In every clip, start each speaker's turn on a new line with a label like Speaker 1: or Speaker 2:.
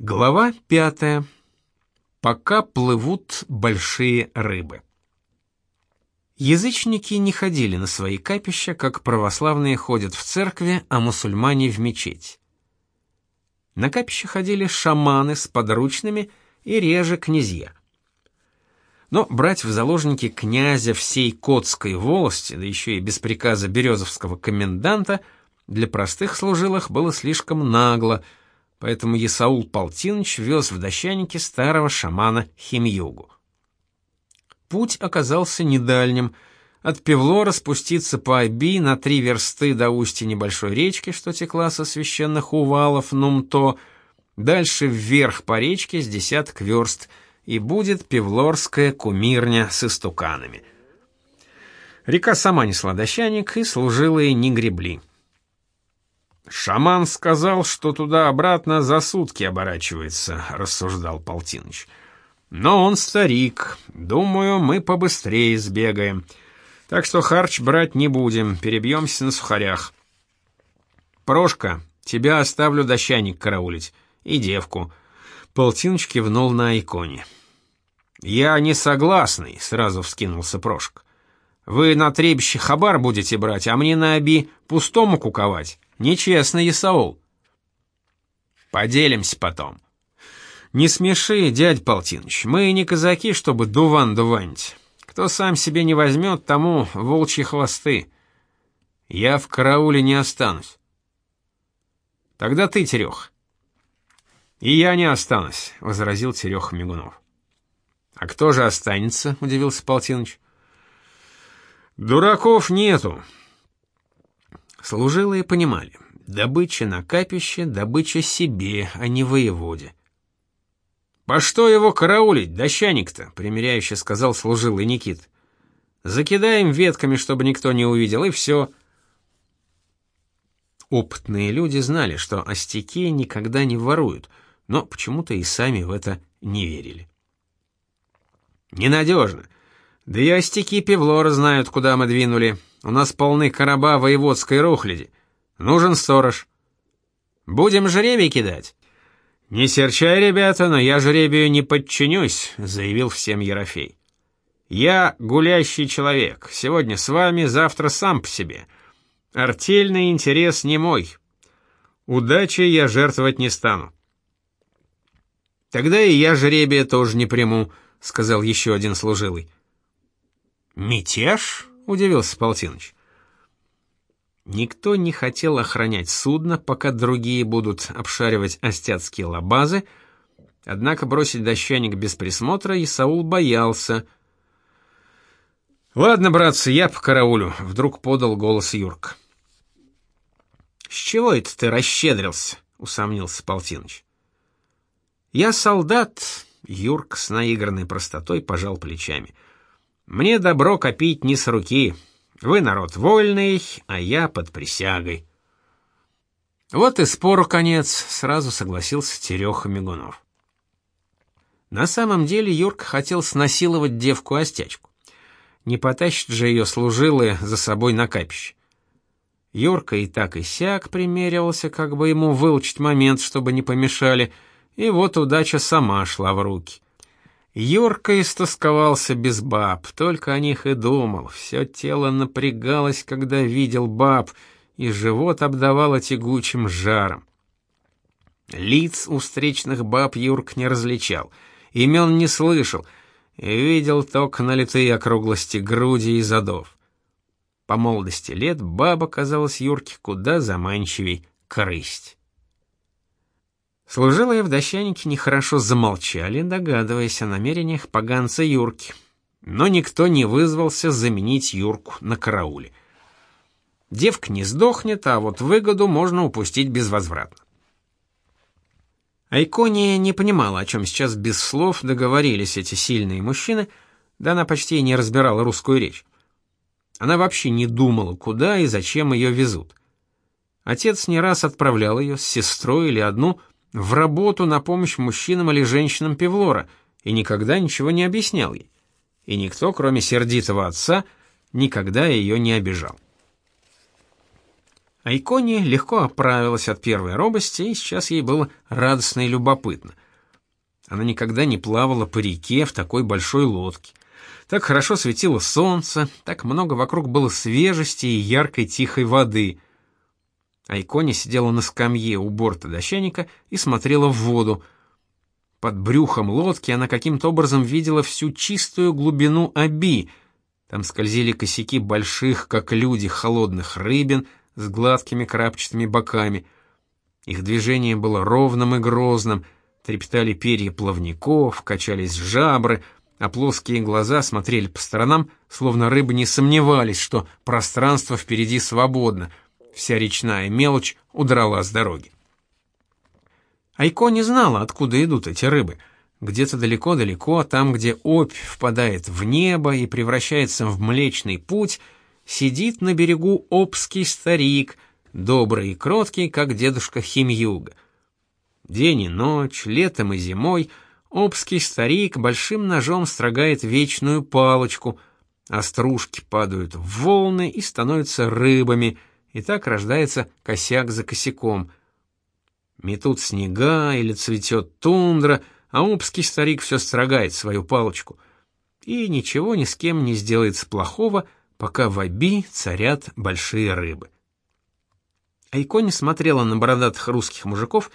Speaker 1: Глава пятая. Пока плывут большие рыбы. Язычники не ходили на свои капища, как православные ходят в церкви, а мусульмане в мечеть. На капища ходили шаманы с подручными и реже князья. Но брать в заложники князя всей Котской волости, да еще и без приказа березовского коменданта, для простых служилых было слишком нагло – поэтому Исаул Полтинович вез в дощанике старого шамана Химьюгу. Путь оказался недальним. От Певлора спуститься по Аби на три версты до устья небольшой речки, что текла со священных увалов Нумто, дальше вверх по речке с десяток верст, и будет Певлорская кумирня с истуканами. Река сама несла дощаник, и служилые не гребли.
Speaker 2: Шаман сказал, что туда-обратно за сутки оборачивается, рассуждал Полтиныч. Но он старик. Думаю, мы побыстрее сбегаем. Так что харч брать не будем, перебьемся на сухарях. Прошка, тебя оставлю дощаник караулить и девку. Полтиныч кивнул на иконе. Я не согласный, сразу вскинулся Прошка. Вы на требище хабар будете брать, а мне на оби пустому куковать. Нечестно, Исаул. Поделимся потом. Не смеши, дядь Полтиныч, мы не казаки, чтобы дуван дуванить. Кто сам себе не возьмет, тому волчьи хвосты. Я в карауле не останусь. Тогда ты, Терех. И я не останусь, возразил Терех Мигунов. А кто же останется? удивился Полтиныч. Дураков нету. Служилые понимали, добыча на капище, добыча себе, а не воеводе. «По что его караулить, дощаник-то?» — примиряюще сказал служилый Никит. «Закидаем ветками, чтобы никто не увидел, и все». Опытные люди знали, что остяки никогда не воруют, но почему-то и сами в это не верили. «Ненадежно. Да и остяки Певлора знают, куда мы двинули. У нас полны короба воеводской рухляди. Нужен сторож. Будем жребий кидать. Не серчай, ребята, но я жребию не подчинюсь, заявил всем Ерофей. Я гулящий человек. Сегодня с вами, завтра сам по себе. Артельный интерес не мой. Удачи я жертвовать не стану. Тогда и я жребия тоже не приму, сказал еще один служилый. Мятеж? — удивился Полтиныч. Никто не хотел охранять судно, пока другие будут обшаривать остяцкие лабазы, однако бросить дощаник без присмотра Исаул боялся. «Ладно, братцы, я по караулю», — вдруг подал голос Юрк. «С чего это ты расщедрился?» — усомнился Полтиныч. «Я солдат», — Юрк с наигранной простотой пожал плечами. Мне добро копить не с руки. Вы народ вольный, а я под присягой. Вот и спору конец, сразу согласился Тереха Мигунов. На самом деле Юрка хотел снасиловать девку-остячку. Не потащит же ее служилые за собой на капище. Юрка и так и сяк примеривался, как бы ему вылучить момент, чтобы не помешали, и вот удача сама шла в руки. Юрка истосковался без баб, только о них и думал. Все тело напрягалось, когда видел баб, и живот обдавало тягучим жаром. Лиц у встречных баб Юрк не различал, имен не слышал, и видел только налитые округлости груди и задов. По молодости лет баба казалась Юрке куда заманчивей корысть. Служилые в дощанике нехорошо замолчали, догадываясь о намерениях поганца Юрки. Но никто не вызвался заменить Юрку на карауле. Девка не сдохнет, а вот выгоду можно упустить безвозвратно. Айкония не понимала, о чем сейчас без слов договорились эти сильные мужчины, да она почти не разбирала русскую речь. Она вообще не думала, куда и зачем ее везут. Отец не раз отправлял ее с сестрой или одну – в работу на помощь мужчинам или женщинам Певлора и никогда ничего не объяснял ей. И никто, кроме сердитого отца, никогда ее не обижал.
Speaker 1: Айкони легко оправилась от первой робости, и сейчас ей было радостно и любопытно. Она никогда не плавала по реке в такой большой лодке. Так хорошо светило солнце, так много вокруг было свежести и яркой тихой воды. Айкони сидела на скамье у борта дощаника и смотрела в воду. Под брюхом лодки она каким-то образом видела всю чистую глубину Аби. Там скользили косяки больших, как люди, холодных рыбин — с гладкими крапчатыми боками. Их движение было ровным и грозным, трепетали перья плавников, качались жабры, а плоские глаза смотрели по сторонам, словно рыбы не сомневались, что пространство впереди свободно, вся речная мелочь удрала с дороги. Айко не знала, откуда идут эти рыбы. Где-то далеко-далеко, там, где опь впадает в небо и превращается в Млечный Путь — сидит на берегу обский старик, добрый и кроткий, как дедушка Химьюга. День и ночь, летом и зимой обский старик большим ножом строгает вечную палочку, а стружки падают в волны и становятся рыбами, и так рождается косяк за косяком. Метут снега или цветет тундра, а обский старик все строгает свою палочку. И ничего ни с кем не сделается плохого, пока в Аби царят большие рыбы. Айкони смотрела на бородатых русских мужиков,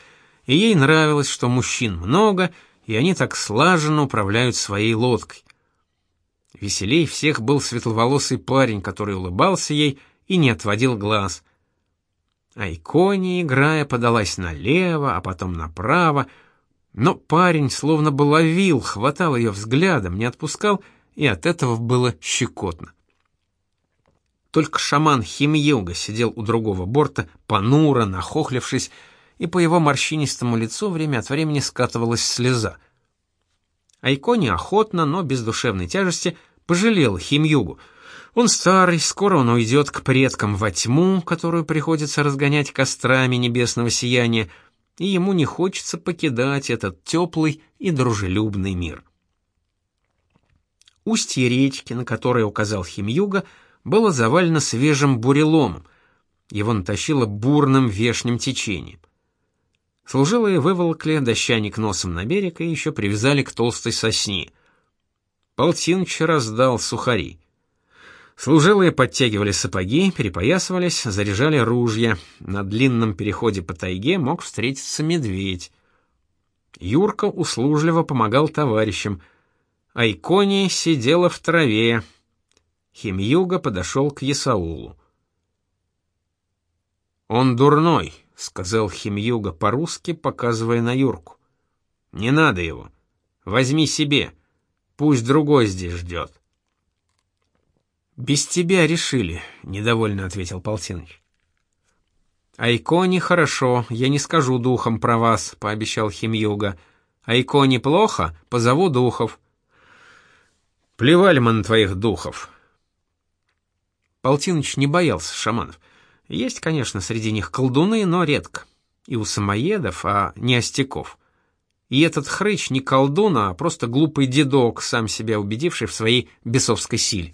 Speaker 1: и ей нравилось, что мужчин много, и они так слаженно управляют своей лодкой. Веселей всех был светловолосый парень, который улыбался ей и не отводил глаз. Айкони, играя, подалась налево, а потом направо, но парень словно бы ловил, хватал ее взглядом, не отпускал, и от этого было щекотно. Только шаман Химьюга сидел у другого борта, понуро, нахохлившись, и по его морщинистому лицу время от времени скатывалась слеза. Айко неохотно, но без душевной тяжести пожалел Химьюгу. Он старый, скоро он уйдет к предкам во тьму, которую приходится разгонять кострами небесного сияния, и ему не хочется покидать этот теплый и дружелюбный мир. Устье речки, на которое указал Химьюга, — было завалено свежим буреломом. Его натащило бурным вешним течением. Служилые выволокли дощаник носом на берег и еще привязали к толстой сосне. Полтиныч раздал сухари. Служилые подтягивали сапоги, перепоясывались, заряжали ружья. На длинном переходе по тайге мог встретиться медведь. Юрка услужливо помогал товарищам. Айкони сидела в траве, Химьюга подошел к Исаулу. «Он дурной», — сказал Химьюга по-русски, показывая на Юрку. «Не надо его. Возьми себе. Пусть другой здесь ждет». «Без тебя решили», — недовольно ответил Полтиныч. «Айко нехорошо, я не скажу духом про вас», — пообещал Химьюга. «Айко неплохо, позову духов». «Плевали мы на твоих духов», Полтиныч не боялся шаманов. Есть, конечно, среди них колдуны, но редко. И у самоедов, а не остяков. И этот хрыч не колдун, а просто глупый дедок, сам себя убедивший в своей бесовской силе.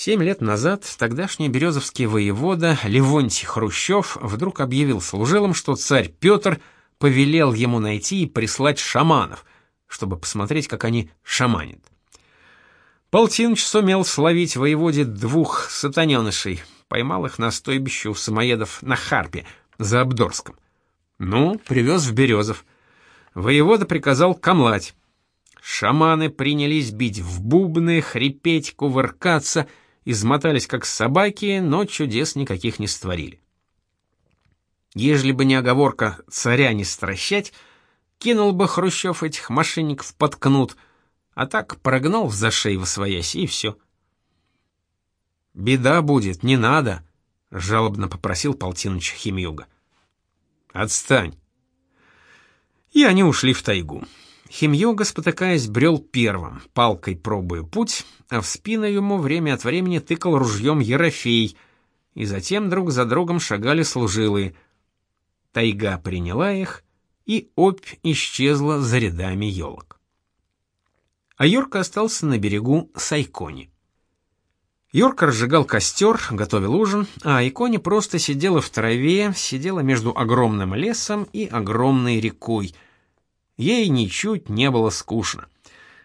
Speaker 1: Семь лет назад тогдашний березовский воевода Левонтий Хрущев вдруг объявил служилым, что царь Петр повелел ему найти и прислать шаманов, чтобы посмотреть, как они шаманят. Полтиныч сумел словить воеводе двух сатаненышей, поймал их на стойбище у самоедов на Харпе, за Обдорском. Ну, привез в Березов. Воевода приказал камлать. Шаманы принялись бить в бубны, хрипеть, кувыркаться, измотались как собаки, но чудес никаких не створили. Ежели бы не оговорка «царя не стращать», кинул бы Хрущев этих мошенников под кнут — а так прогнал в зашей своясь, и все. «Беда будет, не надо», — жалобно попросил Полтиныч Химюга. «Отстань». И они ушли в тайгу. Химьюга, спотыкаясь, брел первым, палкой пробуя путь, а в спину ему время от времени тыкал ружьем Ерофей, и затем друг за другом шагали служилые. Тайга приняла их, и опь исчезла за рядами елок а Юрка остался на берегу Сайкони. Юрка разжигал костер, готовил ужин, а Иконе просто сидела в траве, сидела между огромным лесом и огромной рекой. Ей ничуть не было скучно.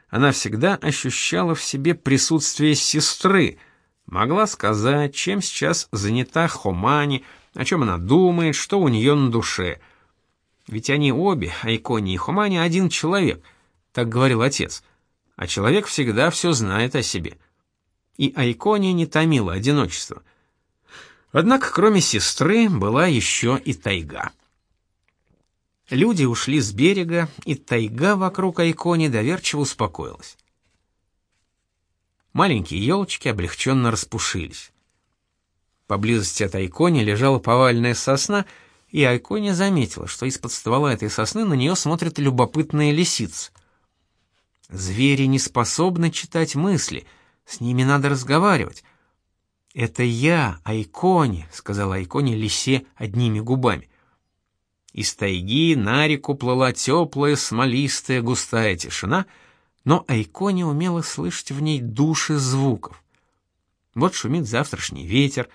Speaker 1: Она всегда ощущала в себе присутствие сестры, могла сказать, чем сейчас занята Хомани, о чем она думает, что у нее на душе. Ведь они обе, Айкони и Хомани, один человек, так говорил отец. А человек всегда все знает о себе и Айконе не томило одиночество. Однако, кроме сестры, была еще и тайга. Люди ушли с берега, и тайга вокруг Айкони доверчиво успокоилась. Маленькие елочки облегченно распушились. Поблизости от Айкони лежала поваленная сосна, и Айкони заметила, что из-под ствола этой сосны на нее смотрят любопытные лисицы. Звери не способны читать мысли — с ними надо разговаривать. Это я, Айкони, сказала Айкони лисе одними губами. Из тайги на реку плыла теплая, смолистая, густая тишина, но Айкони умела слышать в ней души звуков. Вот шумит завтрашний ветер,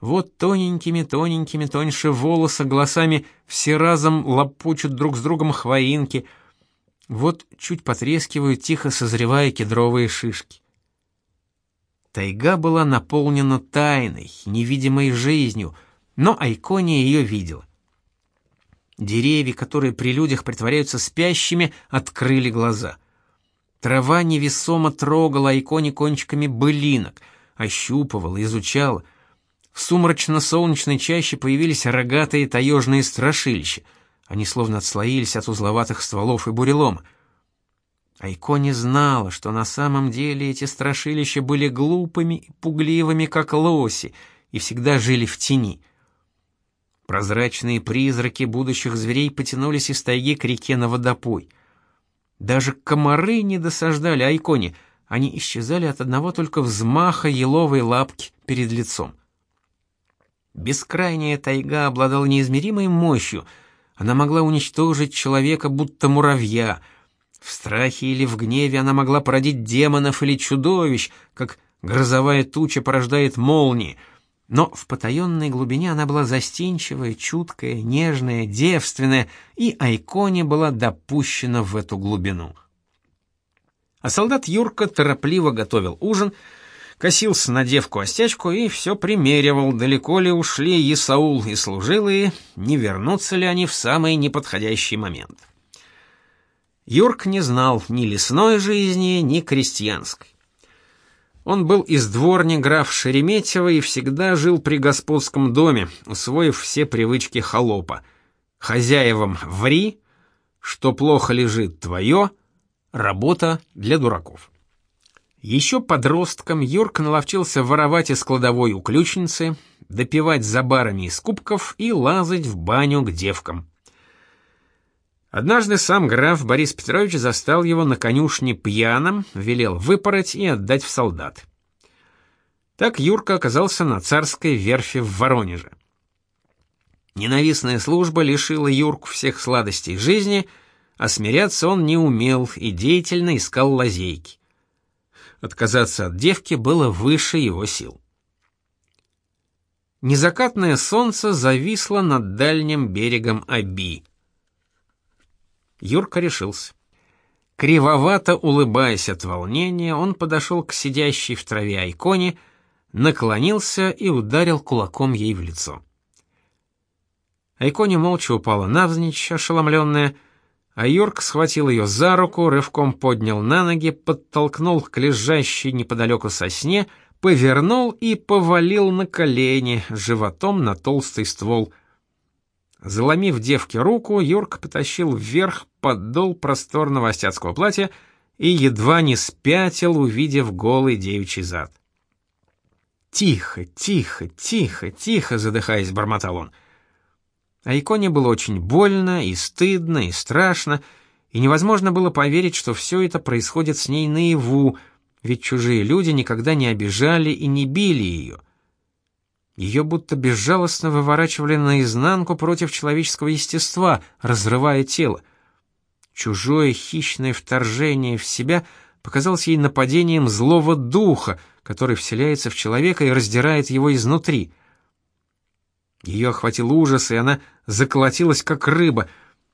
Speaker 1: вот тоненькими-тоненькими тоньше волоса голосами все разом лопочут друг с другом хвоинки, вот чуть потрескивают тихо созревая кедровые шишки. Тайга была наполнена тайной, невидимой жизнью, но Айкония ее видела. Деревья, которые при людях притворяются спящими, открыли глаза. Трава невесомо трогала Айкони кончиками былинок, ощупывала, изучала. В сумрачно-солнечной чаще появились рогатые таежные страшилища. Они словно отслоились от узловатых стволов и бурелома. Айко не знала, что на самом деле эти страшилища были глупыми и пугливыми, как лоси, и всегда жили в тени. Прозрачные призраки будущих зверей потянулись из тайги к реке на водопой. Даже комары не досаждали Айконе, они исчезали от одного только взмаха еловой лапки перед лицом. Бескрайняя тайга обладала неизмеримой мощью, она могла уничтожить человека, будто муравья — в страхе или в гневе она могла породить демонов или чудовищ, как грозовая туча порождает молнии. Но в потаенной глубине она была застенчивая, чуткая, нежная, девственная, и Айконе была допущена в эту глубину. А солдат Юрка торопливо готовил ужин, косился на девку-остячку и все примеривал, далеко ли ушли Исаул и служилые, не вернутся ли они в самый неподходящий момент. Юрк не знал ни лесной жизни, ни крестьянской. Он был из дворни граф Шереметьева и всегда жил при господском доме, усвоив все привычки холопа. Хозяевам ври, что плохо лежит твое, работа для дураков. Еще подростком Юрк наловчился воровать из кладовой у ключницы, допивать за барами из кубков и лазать в баню к девкам. Однажды сам граф Борис Петрович застал его на конюшне пьяным, велел выпороть и отдать в солдат. Так Юрка оказался на царской верфи в Воронеже. Ненавистная служба лишила Юрку всех сладостей жизни, а смиряться он не умел и деятельно искал лазейки. Отказаться от девки было выше его сил. Незакатное солнце зависло над дальним берегом Аби. Юрка решился. Кривовато улыбаясь от волнения, он подошел к сидящей в траве Айконе, наклонился и ударил кулаком ей в лицо. Айконе молча упала навзничь, ошеломленная, а Юрк схватил ее за руку, рывком поднял на ноги, подтолкнул к лежащей неподалеку сосне, повернул и повалил на колени, животом на толстый ствол — Заломив девке руку, Юрк потащил вверх подол просторного остяцкого платья и едва не спятил, увидев голый девичий зад. «Тихо, тихо, тихо, тихо!» — задыхаясь, бормотал он. А иконе было очень больно и стыдно и страшно, и невозможно было поверить, что все это происходит с ней наяву, ведь чужие люди никогда не обижали и не били ее — ее будто безжалостно выворачивали наизнанку против человеческого естества, разрывая тело. Чужое хищное вторжение в себя показалось ей нападением злого духа, который вселяется в человека и раздирает его изнутри. Ее охватил ужас, и она заколотилась, как рыба,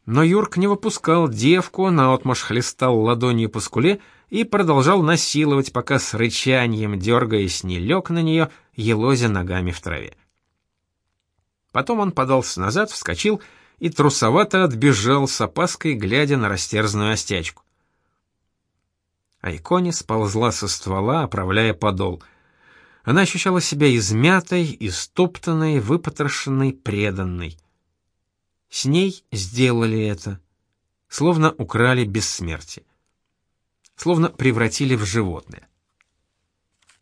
Speaker 1: но Юрк не выпускал девку, наотмашь хлестал ладонью по скуле и продолжал насиловать, пока с рычанием, дергаясь, не лег на нее, елозя ногами в траве. Потом он подался назад, вскочил и трусовато отбежал с опаской, глядя на растерзанную остячку. Айкони сползла со ствола, оправляя подол. Она ощущала себя измятой, истоптанной, выпотрошенной, преданной. С ней сделали это, словно украли бессмертие, словно превратили в животное.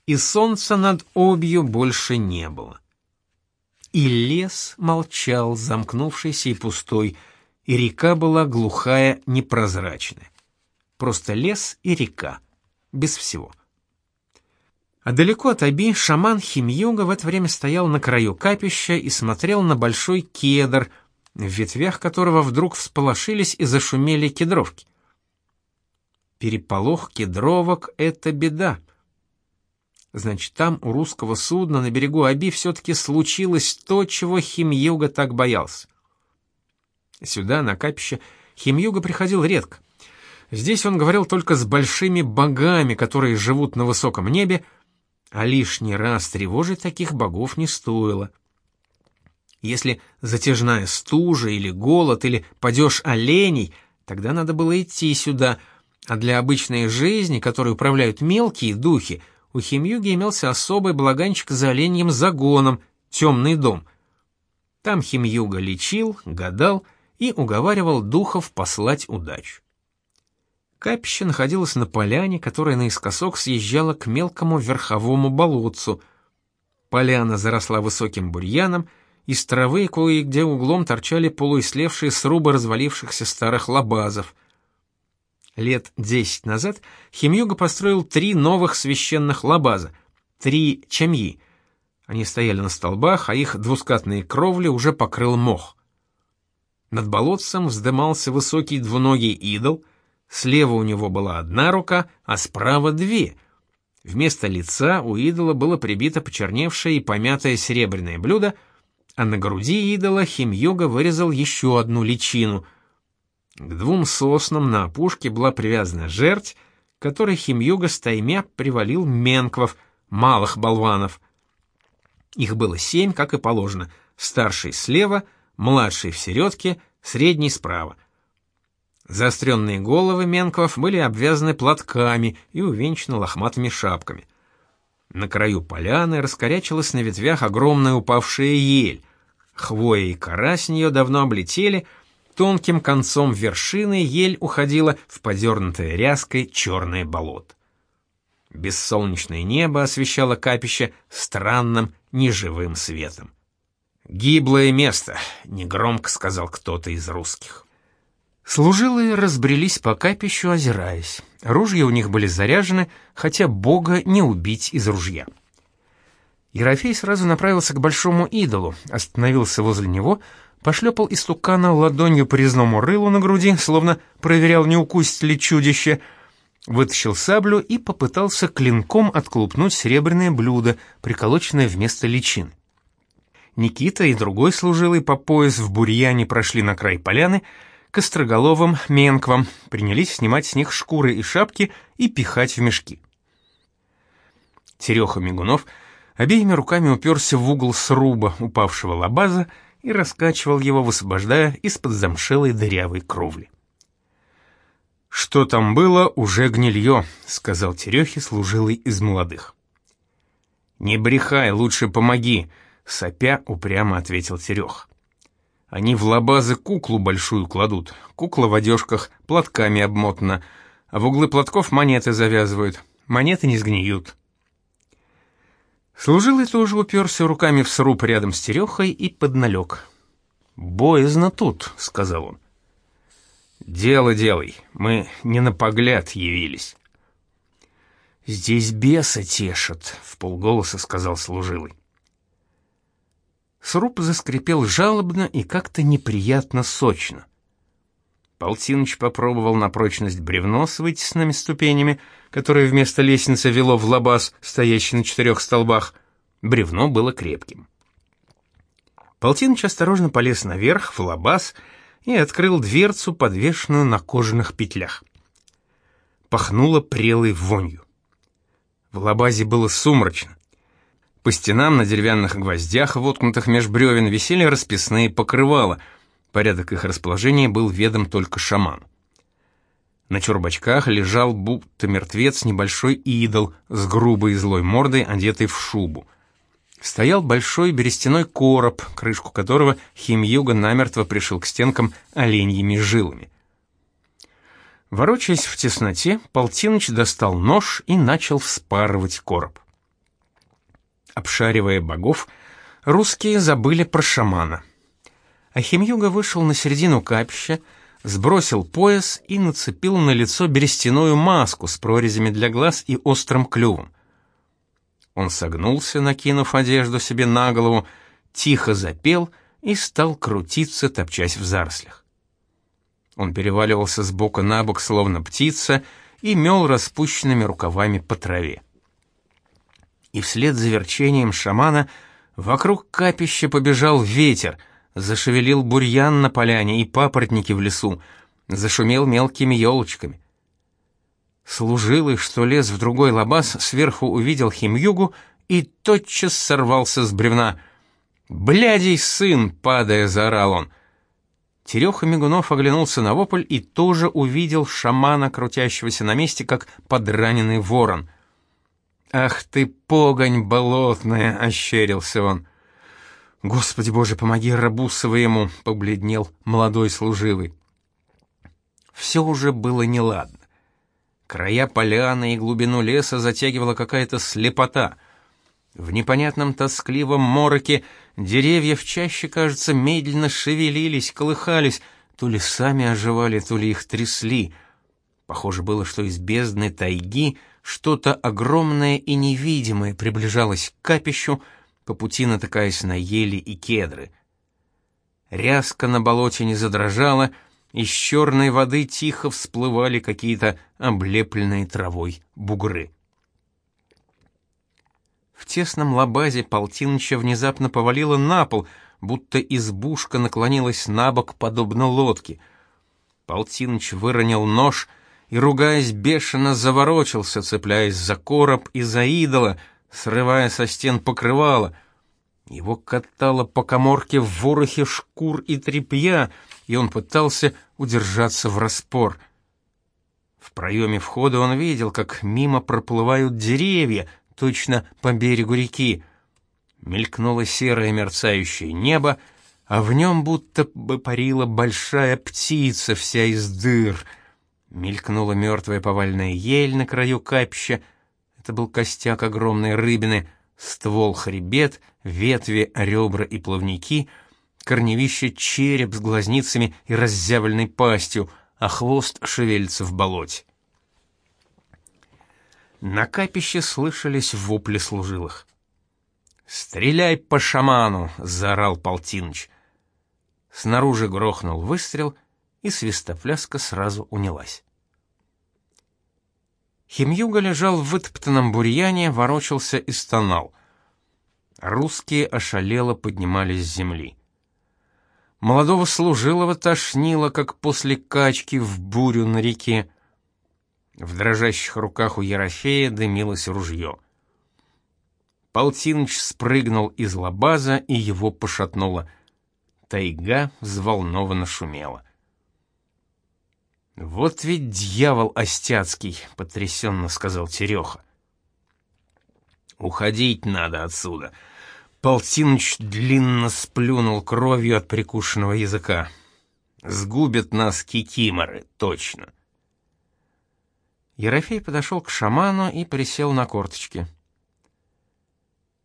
Speaker 1: И солнца над обью больше не было. И лес молчал, замкнувшийся и пустой, и река была глухая, непрозрачная. Просто лес и река, без всего. А далеко от Аби шаман Химьюга в это время стоял на краю капища и смотрел на большой кедр, в ветвях которого вдруг всполошились и зашумели кедровки. Переполох кедровок — это беда. Значит, там у русского судна на берегу Аби все-таки случилось то, чего Химьюга так боялся. Сюда, на капище, Химьюга приходил редко. Здесь он говорил только с большими богами, которые живут на высоком небе, а лишний раз тревожить таких богов не стоило. Если затяжная стужа или голод, или падеж оленей, тогда надо было идти сюда, а для обычной жизни, которой управляют мелкие духи, у Химюги имелся особый благанчик за оленьим загоном, темный дом. Там Химюга лечил, гадал и уговаривал духов послать удачу. Капище находилось на поляне, которая наискосок съезжала к мелкому верховому болотцу. Поляна заросла высоким бурьяном, из травы кое-где углом торчали полуислевшие срубы развалившихся старых лабазов. Лет десять назад Химюга построил три новых священных лабаза, три чамьи. Они стояли на столбах, а их двускатные кровли уже покрыл мох. Над болотцем вздымался высокий двуногий идол — Слева у него была одна рука, а справа две. Вместо лица у идола было прибито почерневшее и помятое серебряное блюдо, а на груди идола Химьюга вырезал еще одну личину. К двум соснам на опушке была привязана жерть, которой Химьюга стаймя привалил менквов, малых болванов. Их было семь, как и положено, старший слева, младший в середке, средний справа — Заостренные головы менков были обвязаны платками и увенчаны лохматыми шапками. На краю поляны раскорячилась на ветвях огромная упавшая ель. Хвоя и кора с нее давно облетели, тонким концом вершины ель уходила в подернутое ряской черное болото. Бессолнечное небо освещало капище странным неживым светом. «Гиблое место», — негромко сказал кто-то из русских. Служилые разбрелись по капищу, озираясь. Ружья у них были заряжены, хотя Бога не убить из ружья. Ерофей сразу направился к большому идолу, остановился возле него, пошлепал истукана ладонью по резному рылу на груди, словно проверял, не укусит ли чудище, вытащил саблю и попытался клинком отклупнуть серебряное блюдо, приколоченное вместо личин. Никита и другой служилый по пояс в бурьяне прошли на край поляны, к остроголовым менквам, принялись снимать с них шкуры и шапки и пихать в мешки. Тереха Мигунов обеими руками уперся в угол сруба упавшего лабаза и раскачивал его, высвобождая из-под замшелой дырявой кровли. «Что там было, уже гнилье», — сказал Терехе, служилый из молодых. «Не брехай, лучше помоги», — сопя упрямо ответил Терех. Они в лабазы куклу большую кладут. Кукла в одежках, платками обмотана, а в углы платков монеты завязывают. Монеты не сгниют. Служилый тоже уперся руками в сруб рядом с Терехой и подналег. «Боязно тут», — сказал он. «Дело делай, мы не на погляд явились». «Здесь беса тешат», — в полголоса сказал служилый. Сруб заскрипел жалобно и как-то неприятно сочно. Полтиныч попробовал на прочность бревно с вытесанными ступенями, которое вместо лестницы вело в лабаз, стоящий на четырех столбах. Бревно было крепким. Полтиныч осторожно полез наверх, в лабаз, и открыл дверцу, подвешенную на кожаных петлях. Пахнуло прелой вонью. В лабазе было сумрачно. По стенам на деревянных гвоздях, воткнутых меж бревен, висели расписные покрывала — Порядок их расположения был ведом только шаман. На чурбачках лежал будто мертвец небольшой идол с грубой и злой мордой, одетый в шубу. Стоял большой берестяной короб, крышку которого Химьюга намертво пришил к стенкам оленьими жилами. Ворочаясь в тесноте, Полтиныч достал нож и начал вспарывать короб. Обшаривая богов, русские забыли про шамана. Ахимьюга вышел на середину капища, сбросил пояс и нацепил на лицо берестяную маску с прорезями для глаз и острым клювом. Он согнулся, накинув одежду себе на голову, тихо запел и стал крутиться, топчась в зарослях. Он переваливался с бока на бок, словно птица, и мел распущенными рукавами по траве. И вслед за верчением шамана вокруг капища побежал ветер — Зашевелил бурьян на поляне и папоротники в лесу, зашумел мелкими елочками. Служилый, что лез в другой лабаз, сверху увидел химюгу и тотчас сорвался с бревна. «Блядей сын!» — падая, заорал он. Тереха Мигунов оглянулся на вопль и тоже увидел шамана, крутящегося на месте, как подраненный ворон. «Ах ты, погонь болотная!» — ощерился он. Господи Боже, помоги рабу своему, побледнел молодой служивый. Все уже было неладно. Края поляны и глубину леса затягивала какая-то слепота. В непонятном тоскливом мороке деревья в чаще, кажется, медленно шевелились, колыхались, то ли сами оживали, то ли их трясли. Похоже было, что из бездны тайги что-то огромное и невидимое приближалось к капищу, по пути натыкаясь на ели и кедры. Ряска на болоте не задрожала, из черной воды тихо всплывали какие-то облепленные травой бугры. В тесном лабазе Полтиныча внезапно повалило на пол, будто избушка наклонилась на бок, подобно лодке. Полтиныч выронил нож и, ругаясь, бешено заворочился, цепляясь за короб и за идола — срывая со стен покрывало. Его катало по коморке в ворохе шкур и тряпья, и он пытался удержаться в распор. В проеме входа он видел, как мимо проплывают деревья, точно по берегу реки. Мелькнуло серое мерцающее небо, а в нем будто бы парила большая птица вся из дыр. Мелькнула мертвая повальная ель на краю капища — это был костяк огромной рыбины, ствол хребет, ветви, ребра и плавники, корневище череп с глазницами и разъявленной пастью, а хвост шевелится в болоте. На капище слышались вопли служилых. «Стреляй по шаману!» — заорал Полтиныч. Снаружи грохнул выстрел, и свистопляска сразу унялась. Химьюга лежал в вытоптанном бурьяне, ворочался и стонал. Русские ошалело поднимались с земли. Молодого служилого тошнило, как после качки в бурю на реке. В дрожащих руках у Ерофея дымилось ружье. Полтиныч спрыгнул из лабаза, и его пошатнуло. Тайга взволнованно шумела. «Вот ведь дьявол остяцкий!» — потрясенно сказал Тереха. «Уходить надо отсюда!» Полтиныч длинно сплюнул кровью от прикушенного языка. «Сгубят нас кикиморы, точно!» Ерофей подошел к шаману и присел на корточки.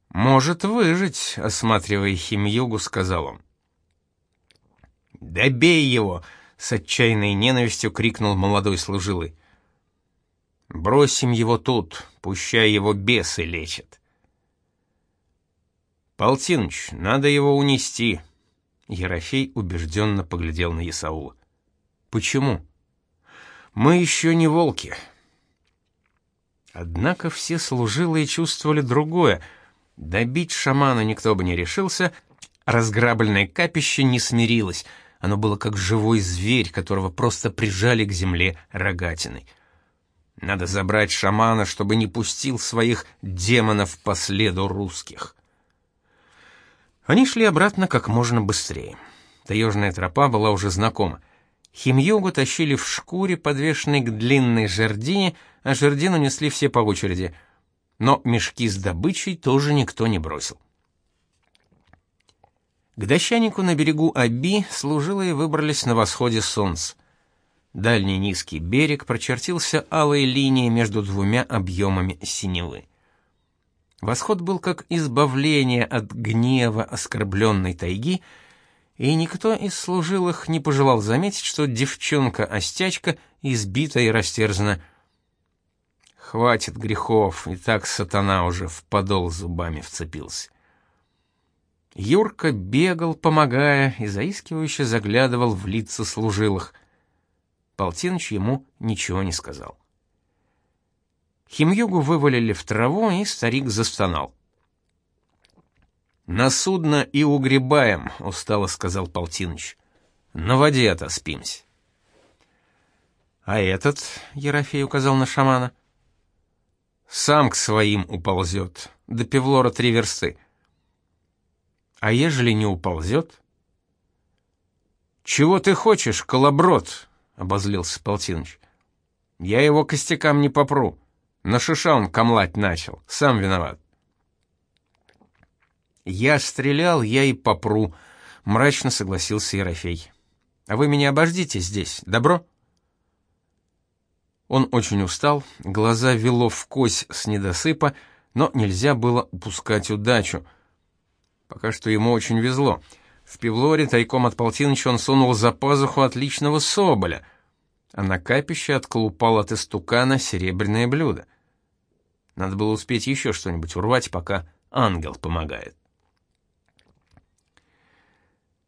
Speaker 1: «Может выжить», — осматривая химьюгу, сказал он. «Добей его!» С отчаянной ненавистью крикнул молодой служилый. Бросим его тут, пущай его бесы лечат. Полтиныч, надо его унести. Ерофей убежденно поглядел на Исаула.
Speaker 2: Почему? Мы еще не волки. Однако все служилые чувствовали другое. Добить шамана никто бы не решился, разграбленное капище не смирилось. Оно было как живой зверь, которого просто прижали к земле рогатиной. Надо забрать шамана, чтобы не пустил своих демонов по следу русских. Они шли обратно как можно быстрее. Таежная тропа была уже знакома. Химьюгу тащили в шкуре, подвешенной к длинной жердине, а жердину несли все по очереди. Но мешки с добычей тоже никто не бросил. К дощанику на берегу Аби служилые выбрались на восходе солнца. Дальний низкий берег прочертился алой линией между двумя объемами синевы. Восход был как избавление от гнева оскорбленной тайги, и никто из служилых не пожелал заметить, что девчонка-остячка избита и растерзана. Хватит грехов, и так сатана уже в подол зубами вцепился. Юрка бегал, помогая, и заискивающе заглядывал в лица служилых. Полтиныч ему ничего не сказал. Химюгу вывалили в траву, и старик застонал. «На судно и угребаем», — устало сказал Полтиныч. «На воде отоспимся». «А этот?» — Ерофей указал на шамана. «Сам к своим уползет. До Певлора три версты». «А ежели не уползет?» «Чего ты хочешь, колоброд?» — обозлился Полтиныч. «Я его костякам не попру. На шиша он камлать начал. Сам виноват». «Я стрелял, я и попру», — мрачно согласился Ерофей. «А вы меня обождите здесь, добро?» Он очень устал, глаза вело в кось с недосыпа, но нельзя было упускать удачу. Пока что ему очень везло — в Певлоре тайком от Полтиныча он сунул за пазуху отличного соболя, а на капище отколупал от истукана серебряное блюдо. Надо было успеть еще что-нибудь урвать, пока ангел помогает.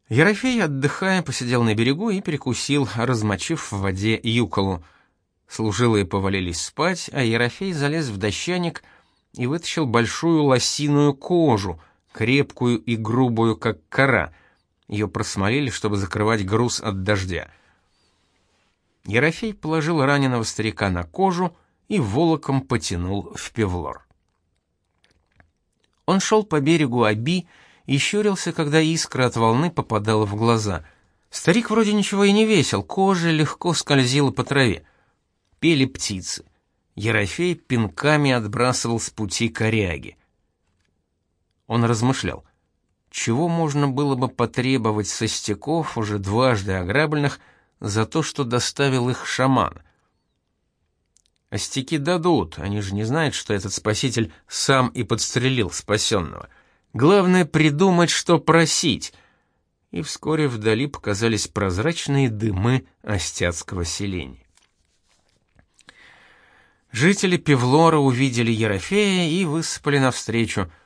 Speaker 2: Ерофей, отдыхая, посидел на берегу и перекусил, размочив в воде юколу. Служилые повалились спать, а Ерофей залез в дощаник и вытащил большую лосиную кожу, крепкую и грубую, как кора — ее просмолили, чтобы закрывать груз от дождя. Ерофей положил раненого старика на кожу и волоком потянул в певлор. Он шел по берегу Аби и щурился, когда искра от волны попадала в глаза. Старик вроде ничего и не весил, кожа легко скользила по траве. Пели птицы. Ерофей пинками отбрасывал с пути коряги. Он размышлял — чего можно было бы потребовать со стеков, уже дважды ограбленных, за то, что доставил их шаман? Остяки дадут, они же не знают, что этот спаситель сам и подстрелил спасенного. Главное придумать, что просить. И вскоре вдали показались прозрачные дымы остяцкого селения. Жители Певлора увидели Ерофея и высыпали навстречу —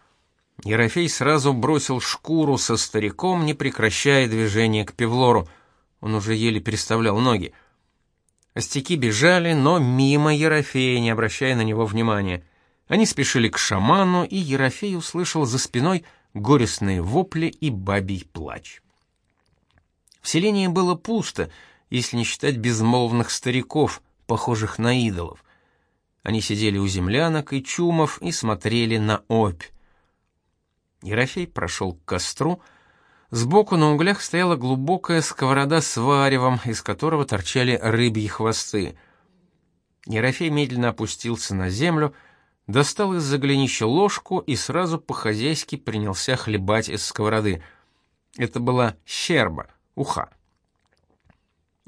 Speaker 2: Ерофей сразу бросил шкуру со стариком, не прекращая движения к Певлору. Он уже еле переставлял ноги. Остяки бежали, но мимо Ерофея, не обращая на него внимания. Они спешили к шаману, и Ерофей услышал за спиной горестные вопли и бабий плач. В селении было пусто, если не считать безмолвных стариков, похожих на идолов. Они сидели у землянок и чумов и смотрели на опь. Ерофей прошел к костру. Сбоку на углях стояла глубокая сковорода с варевом, из которого торчали рыбьи хвосты. Ерофей медленно опустился на землю, достал из заглянища ложку и сразу по-хозяйски принялся хлебать из сковороды. Это была щерба, уха.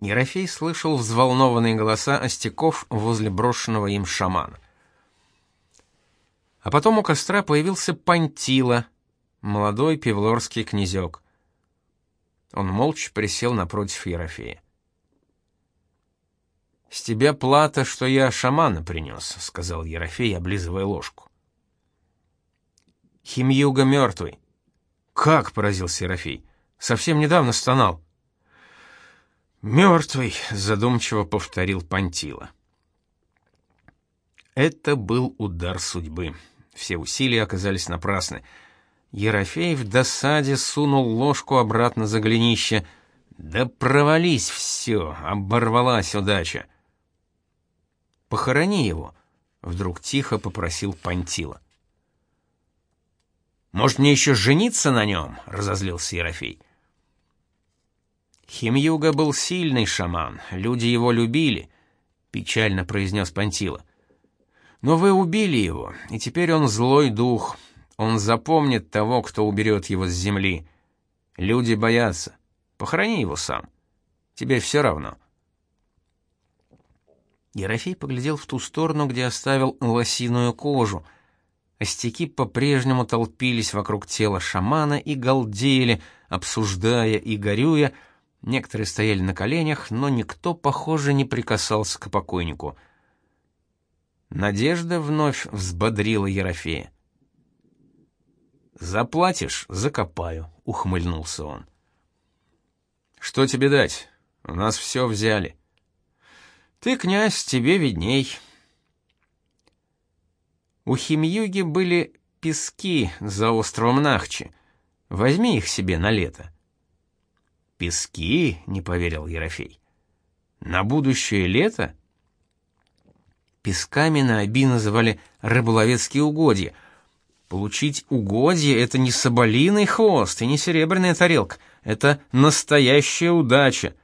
Speaker 2: Ерофей слышал взволнованные голоса остяков возле брошенного им шамана. А потом у костра появился Пантила, молодой певлорский князек. Он молча присел напротив Ерофея. «С тебя плата, что я шамана принес», — сказал Ерофей, облизывая ложку. «Химьюга мертвый». «Как?» — поразился Ерофей. «Совсем недавно стонал».
Speaker 1: Мертвый, задумчиво повторил Пантила. Это был удар судьбы. Все усилия оказались напрасны. Ерофей в досаде сунул ложку обратно за голенище. Да провались все, оборвалась удача. Похорони его, вдруг тихо попросил Пантила. Может, мне еще жениться на нем?» — разозлился Ерофей. Химюга был сильный шаман, люди его любили, печально произнес Пантила. Но вы убили его, и теперь он злой дух. Он запомнит того, кто уберет его с земли. Люди боятся. Похорони его сам. Тебе все равно. Ерофей поглядел в ту сторону, где оставил лосиную кожу. Остяки по-прежнему толпились вокруг тела шамана и галдели, обсуждая и горюя. Некоторые стояли на коленях, но никто, похоже, не прикасался к покойнику. Надежда вновь взбодрила Ерофея. Заплатишь, закопаю, ухмыльнулся он. Что тебе дать? У нас все взяли. Ты, князь, тебе видней. У Химьюги были пески за островом Нахчи. Возьми их себе на лето. Пески, не поверил Ерофей. На будущее лето? Песками на Оби называли рыболовецкие угодья — Получить угодье — это не соболиный хвост и не серебряная тарелка. Это настоящая удача.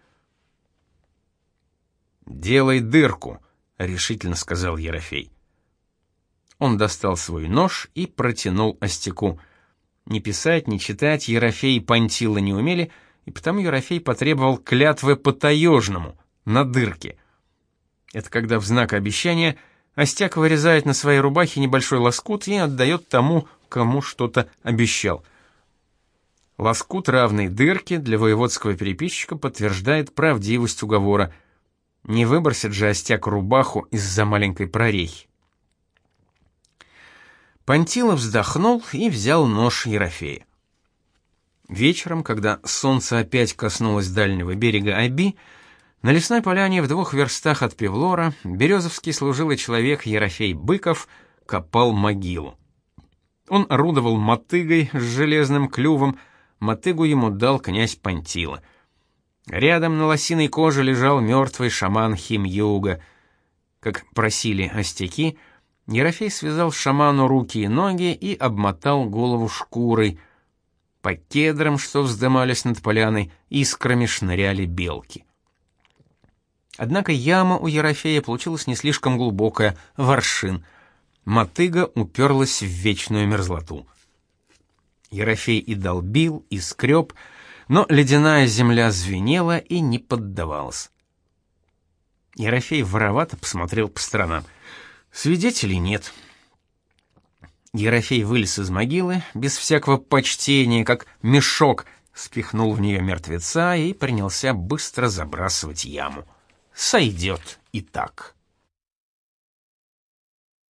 Speaker 1: «Делай дырку», — решительно сказал Ерофей. Он достал свой нож и протянул остяку. Ни писать, ни читать Ерофей и Пантила не умели, и потому Ерофей потребовал клятвы по-таежному, на дырке. Это когда в знак обещания — Остяк вырезает на своей рубахе небольшой лоскут и отдает тому, кому что-то обещал. Лоскут равный дырке для воеводского переписчика подтверждает правдивость уговора. Не выбросит же Остяк рубаху из-за маленькой прорехи. Пантилов вздохнул и взял нож Ерофея. Вечером, когда солнце опять коснулось дальнего берега Аби, на лесной поляне в двух верстах от Певлора березовский служилый человек Ерофей Быков копал могилу. Он орудовал мотыгой с железным клювом, мотыгу ему дал князь Пантила. Рядом на лосиной коже лежал мертвый шаман Химюга. Как просили остяки, Ерофей связал шаману руки и ноги и обмотал голову шкурой. По кедрам, что вздымались над поляной, искрами шныряли белки. Однако яма у Ерофея получилась не слишком глубокая, воршин. Мотыга уперлась в вечную мерзлоту. Ерофей и долбил, и скреб, но ледяная земля звенела и не поддавалась. Ерофей воровато посмотрел по сторонам. Свидетелей нет. Ерофей вылез из могилы, без всякого почтения, как мешок, спихнул в нее мертвеца и принялся быстро забрасывать яму сойдет и так.